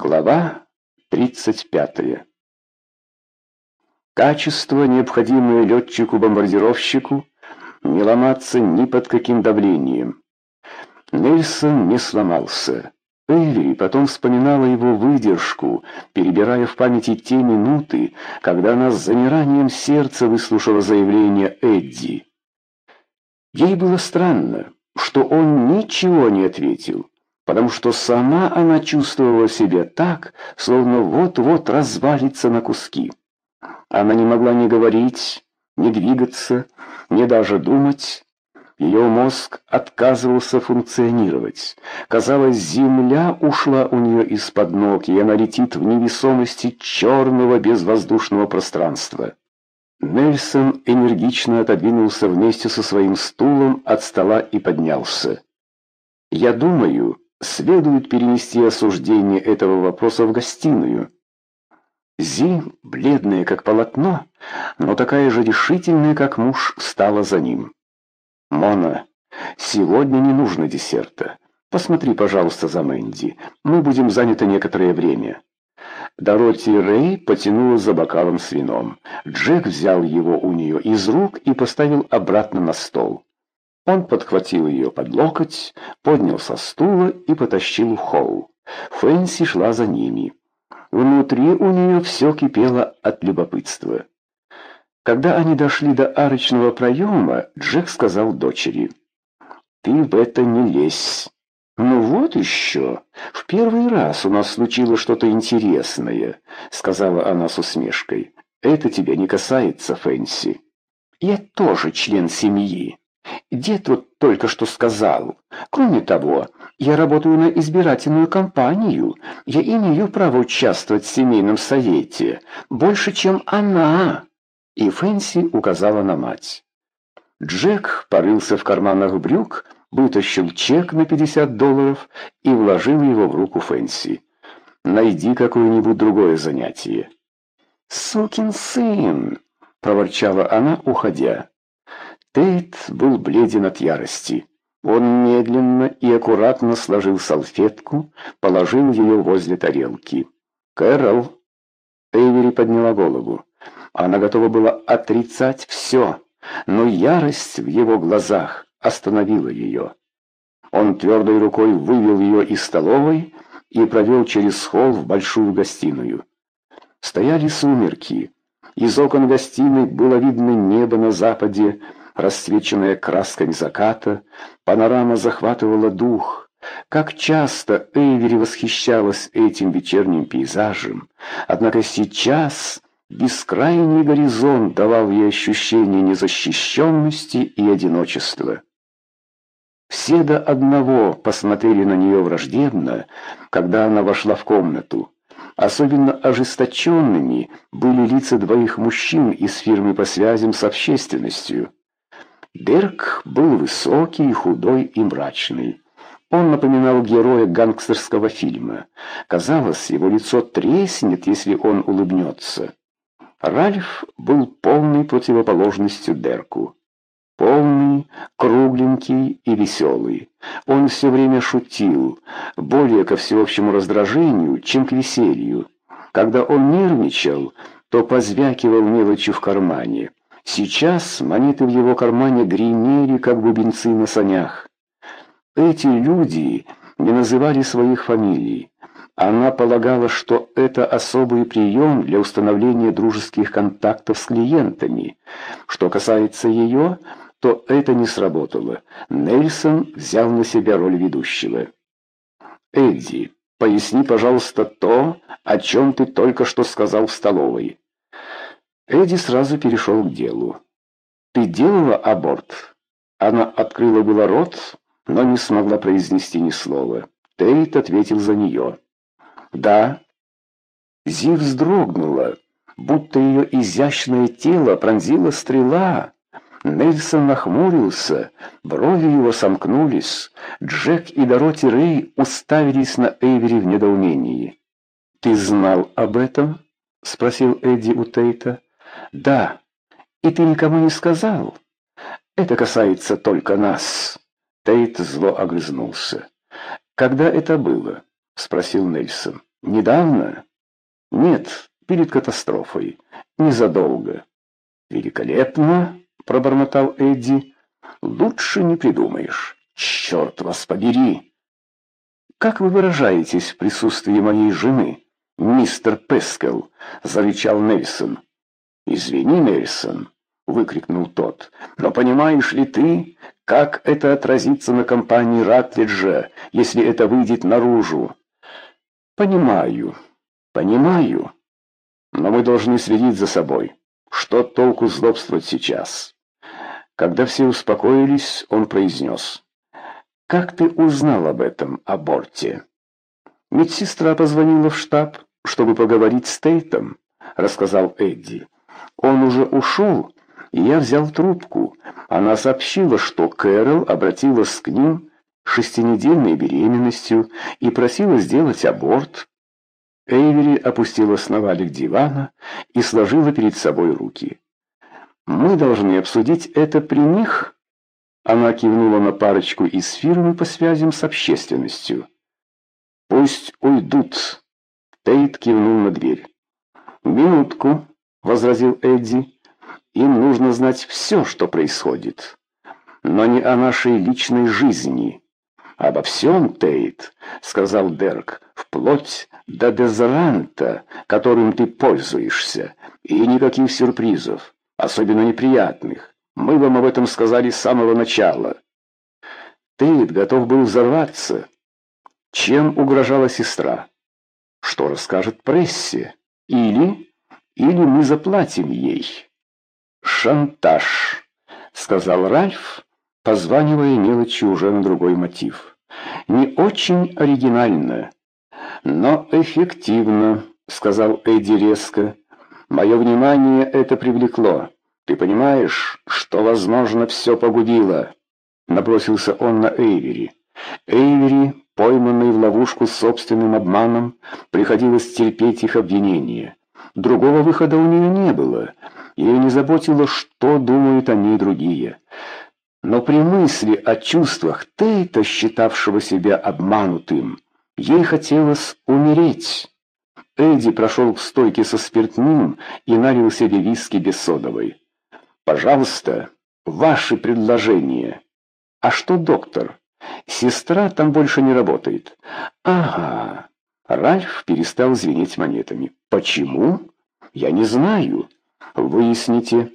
Глава 35. Качество, необходимое летчику-бомбардировщику, не ломаться ни под каким давлением. Нельсон не сломался. Эйвери потом вспоминала его выдержку, перебирая в памяти те минуты, когда она с замиранием сердца выслушала заявление Эдди. Ей было странно, что он ничего не ответил потому что сама она чувствовала себя так, словно вот-вот развалится на куски. Она не могла ни говорить, ни двигаться, ни даже думать. Ее мозг отказывался функционировать. Казалось, земля ушла у нее из-под ног, и она летит в невесомости черного безвоздушного пространства. Нельсон энергично отодвинулся вместе со своим стулом от стола и поднялся. «Я думаю, следует перенести осуждение этого вопроса в гостиную. Зи, бледная как полотно, но такая же решительная, как муж, стала за ним. «Мона, сегодня не нужно десерта. Посмотри, пожалуйста, за Мэнди. Мы будем заняты некоторое время». Дороти Рэй потянула за бокалом с вином. Джек взял его у нее из рук и поставил обратно на стол. Он подхватил ее под локоть, поднял со стула и потащил в холл. Фэнси шла за ними. Внутри у нее все кипело от любопытства. Когда они дошли до арочного проема, Джек сказал дочери, «Ты в это не лезь». «Ну вот еще. В первый раз у нас случилось что-то интересное», — сказала она с усмешкой. «Это тебя не касается, Фэнси. Я тоже член семьи». Дед вот только что сказал. Кроме того, я работаю на избирательную кампанию. Я имею право участвовать в семейном совете. Больше, чем она. И Фэнси указала на мать. Джек порылся в карманах брюк, вытащил чек на 50 долларов и вложил его в руку Фэнси. «Найди какое-нибудь другое занятие». «Сукин сын!» — проворчала она, уходя. Тейт был бледен от ярости. Он медленно и аккуратно сложил салфетку, положил ее возле тарелки. «Кэрол!» Эйвери подняла голову. Она готова была отрицать все, но ярость в его глазах остановила ее. Он твердой рукой вывел ее из столовой и провел через холл в большую гостиную. Стояли сумерки. Из окон гостиной было видно небо на западе, расцвеченная красками заката, панорама захватывала дух. Как часто Эйвери восхищалась этим вечерним пейзажем, однако сейчас бескрайний горизонт давал ей ощущение незащищенности и одиночества. Все до одного посмотрели на нее враждебно, когда она вошла в комнату. Особенно ожесточенными были лица двоих мужчин из фирмы по связям с общественностью. Дерк был высокий, худой и мрачный. Он напоминал героя гангстерского фильма. Казалось, его лицо треснет, если он улыбнется. Ральф был полной противоположностью Дерку. Полный, кругленький и веселый. Он все время шутил, более ко всеобщему раздражению, чем к веселью. Когда он нервничал, то позвякивал мелочью в кармане. Сейчас монеты в его кармане гремели, как бубенцы на санях. Эти люди не называли своих фамилий. Она полагала, что это особый прием для установления дружеских контактов с клиентами. Что касается ее, то это не сработало. Нельсон взял на себя роль ведущего. «Эдди, поясни, пожалуйста, то, о чем ты только что сказал в столовой». Эдди сразу перешел к делу. «Ты делала аборт?» Она открыла было рот, но не смогла произнести ни слова. Тейт ответил за нее. «Да». Зи вздрогнула, будто ее изящное тело пронзила стрела. Нельсон нахмурился, брови его сомкнулись. Джек и Дороти Рэй уставились на Эйвери в недоумении. «Ты знал об этом?» — спросил Эдди у Тейта. «Да. И ты никому не сказал? Это касается только нас». Тейт зло огрызнулся. «Когда это было?» — спросил Нельсон. Недавно? Нет, перед катастрофой. Незадолго. Великолепно, пробормотал Эдди. Лучше не придумаешь. Черт вас побери. Как вы выражаетесь в присутствии моей жены, мистер Пескел? зарычал Нельсон. Извини, Нельсон, выкрикнул тот. Но понимаешь ли ты, как это отразится на компании Ратлиджа, если это выйдет наружу? Понимаю, понимаю. Но мы должны следить за собой. Что толку злобствовать сейчас? Когда все успокоились, он произнес. «Как ты узнал об этом аборте?» «Медсестра позвонила в штаб, чтобы поговорить с Тейтом», — рассказал Эдди. «Он уже ушел, и я взял трубку. Она сообщила, что Кэрол обратилась к ним шестинедельной беременностью и просила сделать аборт. Эйвери опустилась на валик дивана и сложила перед собой руки. «Мы должны обсудить это при них?» Она кивнула на парочку из фирмы по связям с общественностью. «Пусть уйдут!» Тейт кивнул на дверь. «Минутку», — возразил Эдди. Им нужно знать все, что происходит, но не о нашей личной жизни. «Обо всем, Тейт», — сказал Дерк, — «вплоть до дезоранта, которым ты пользуешься, и никаких сюрпризов, особенно неприятных. Мы вам об этом сказали с самого начала». Тейт готов был взорваться. Чем угрожала сестра? Что расскажет прессе? Или... Или мы заплатим ей?» «Шантаж», — сказал Ральф, позванивая мелочи уже на другой мотив. «Не очень оригинально, но эффективно», — сказал Эдди резко. «Мое внимание это привлекло. Ты понимаешь, что, возможно, все погубило?» Набросился он на Эйвери. Эйвери, пойманный в ловушку собственным обманом, приходилось терпеть их обвинения. Другого выхода у нее не было — ее не заботило, что думают о ней другие. Но при мысли о чувствах Тейта, считавшего себя обманутым, ей хотелось умереть. Эдди прошел к стойке со спиртным и налил себе виски без содовой. «Пожалуйста, ваши предложения». «А что, доктор? Сестра там больше не работает». «Ага». Ральф перестал звенеть монетами. «Почему?» «Я не знаю». «Выясните».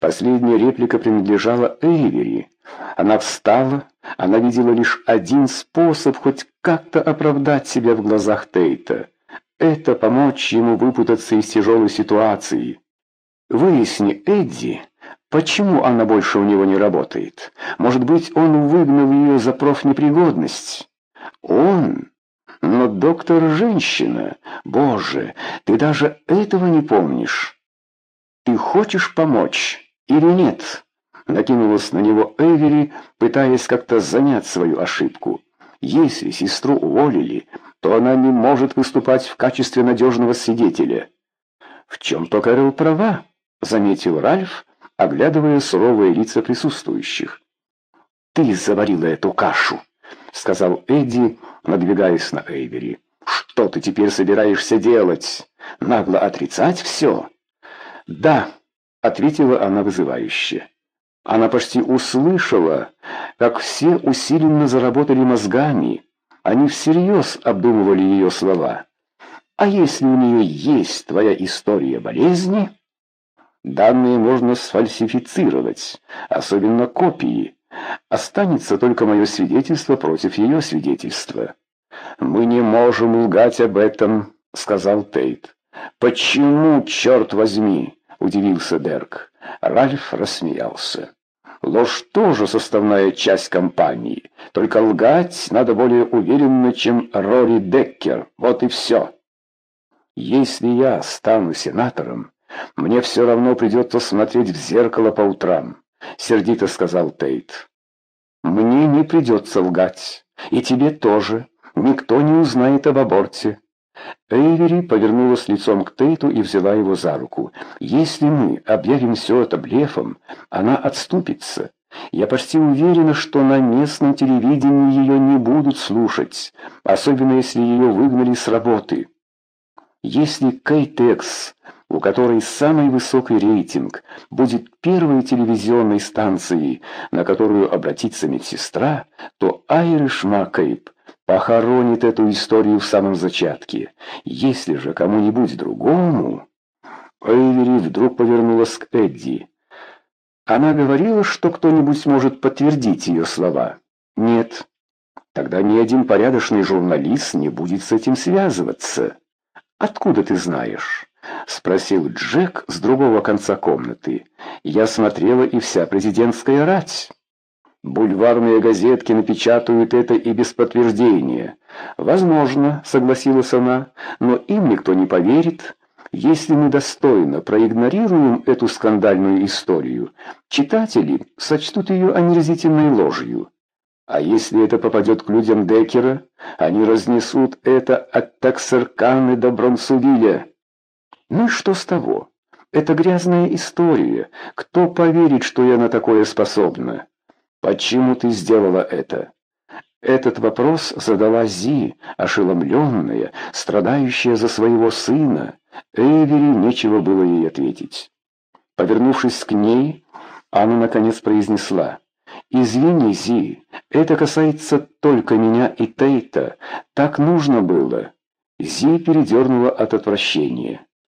Последняя реплика принадлежала Эйвери. Она встала, она видела лишь один способ хоть как-то оправдать себя в глазах Тейта. Это помочь ему выпутаться из тяжелой ситуации. Выясни, Эдди, почему она больше у него не работает. Может быть, он выгнал ее за профнепригодность. Он? Но доктор женщина. Боже, ты даже этого не помнишь. «Ты хочешь помочь или нет?» Накинулась на него Эвери, пытаясь как-то занять свою ошибку. «Если сестру уволили, то она не может выступать в качестве надежного свидетеля». «В чем-то Кэрол права», — заметил Ральф, оглядывая суровые лица присутствующих. «Ты заварила эту кашу», — сказал Эдди, надвигаясь на Эйвери. «Что ты теперь собираешься делать? Нагло отрицать все?» «Да», — ответила она вызывающе. Она почти услышала, как все усиленно заработали мозгами. Они всерьез обдумывали ее слова. «А если у нее есть твоя история болезни?» «Данные можно сфальсифицировать, особенно копии. Останется только мое свидетельство против ее свидетельства». «Мы не можем лгать об этом», — сказал Тейт. «Почему, черт возьми?» — удивился Дерк. Ральф рассмеялся. «Ложь тоже составная часть компании. Только лгать надо более уверенно, чем Рори Деккер. Вот и все. Если я стану сенатором, мне все равно придется смотреть в зеркало по утрам», — сердито сказал Тейт. «Мне не придется лгать. И тебе тоже. Никто не узнает об аборте». Эйвери повернулась лицом к Тейту и взяла его за руку. «Если мы объявим все это блефом, она отступится. Я почти уверена, что на местном телевидении ее не будут слушать, особенно если ее выгнали с работы. Если Кейтекс, у которой самый высокий рейтинг, будет первой телевизионной станцией, на которую обратится медсестра, то Айриш Маккейб похоронит эту историю в самом зачатке. Если же кому-нибудь другому... Эйвери вдруг повернулась к Эдди. Она говорила, что кто-нибудь может подтвердить ее слова. Нет. Тогда ни один порядочный журналист не будет с этим связываться. Откуда ты знаешь? Спросил Джек с другого конца комнаты. Я смотрела и вся президентская рать. Бульварные газетки напечатают это и без подтверждения. Возможно, согласилась она, но им никто не поверит. Если мы достойно проигнорируем эту скандальную историю, читатели сочтут ее омерзительной ложью. А если это попадет к людям Деккера, они разнесут это от Таксерканы до Бронсувиля. Ну и что с того? Это грязная история. Кто поверит, что я на такое способна? Почему ты сделала это? Этот вопрос задала Зи, ошеломленная, страдающая за своего сына. Эйвери нечего было ей ответить. Повернувшись к ней, она наконец произнесла. «Извини, Зи, это касается только меня и Тейта. Так нужно было». Зи передернула от отвращения.